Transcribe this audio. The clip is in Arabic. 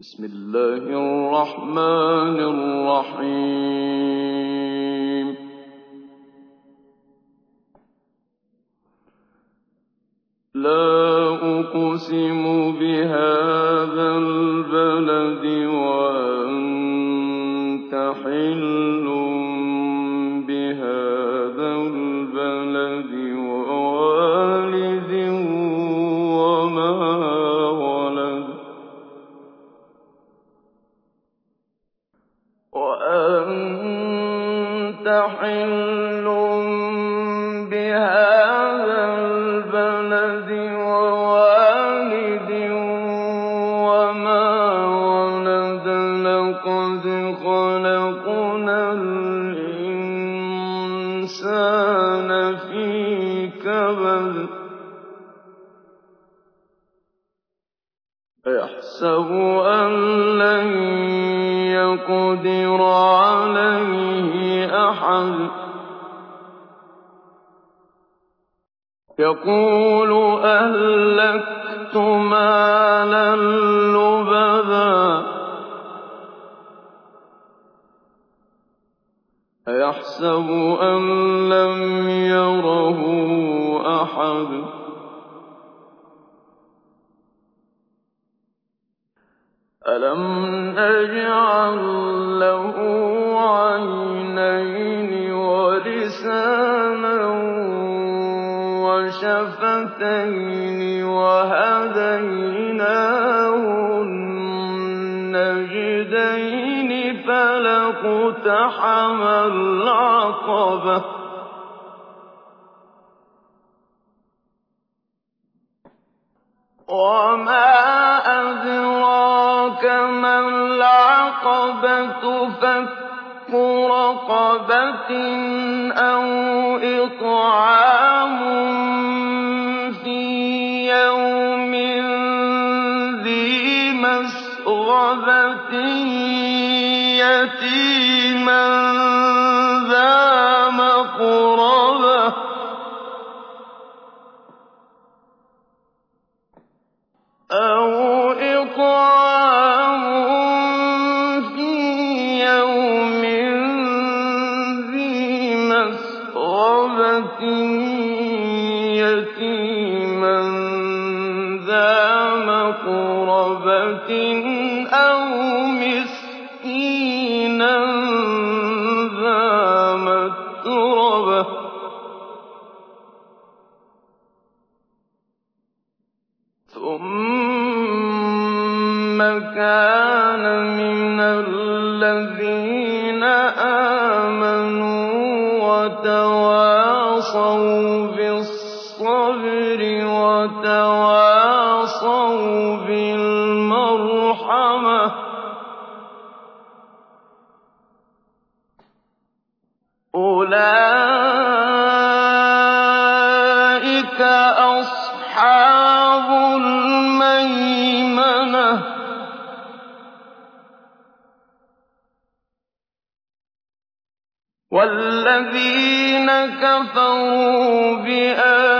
بسم الله الرحمن الرحيم. لا أقسم بهذا حل بهذا البلد ووالد وما ولد لقد خلقنا الإنسان في كبد أيحسب أن لن يقدر عليه أحد. يقول أهلكت مالا لبدا. أيحسب أن لم يره أحد. ألم نجعل له ولسانا وشفتين وهديناه النجدين فلاقتحم العقبة وما أدراك ما العقبة فك رقبة أو إطعام في يوم ذي مسغبة يتيما ذا مقربة. أو مسكينا ثم كان من الذين آمنوا وتواصوا بالصبر وتواصوا بالمرحمة أولئك أصحاب الميمنة والذين كفروا بآياتنا